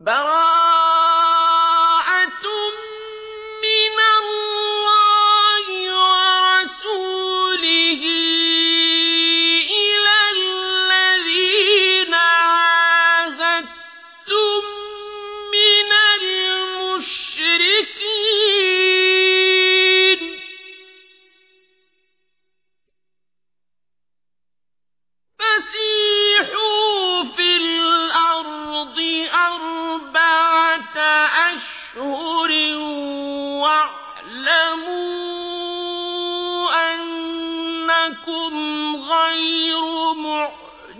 براءة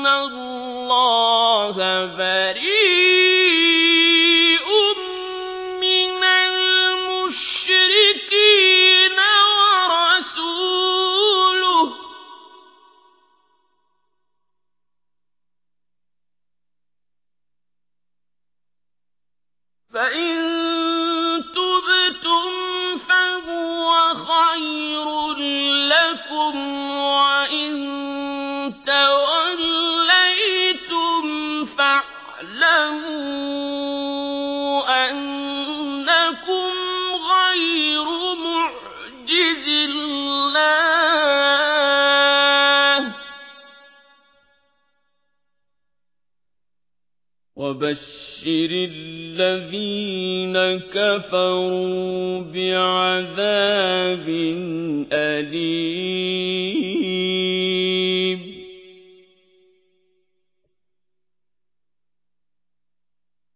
أن الله بريء من المشركين ورسوله. فإن وبشر الذين كفروا بعذاب أليم.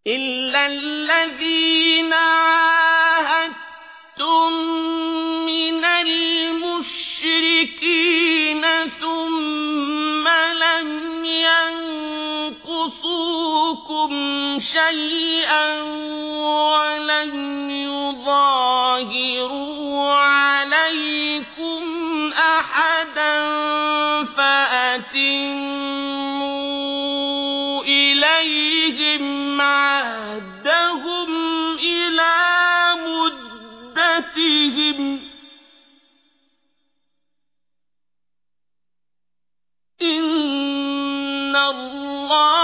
إلا الذين عاهدتم من المشركين ثم لم ينقصوكم شيئا ولم يظاهروا عليكم أحدا فأتموا إليهم عهدهم إلى مدتهم إن الله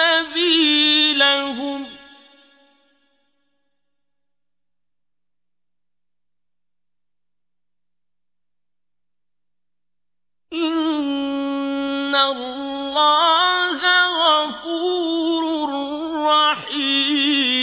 سبيلهم. إن الله غفور رحيم.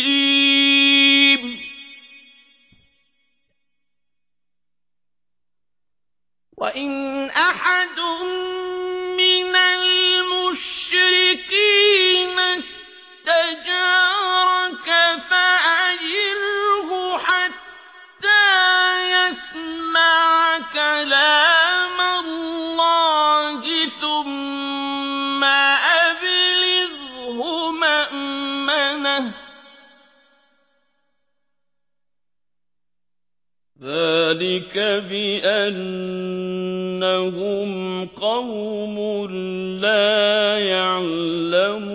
يسمع كلام الله ثم أبلغه مأمنه. ذلك بأنهم قوم لا يعلمون.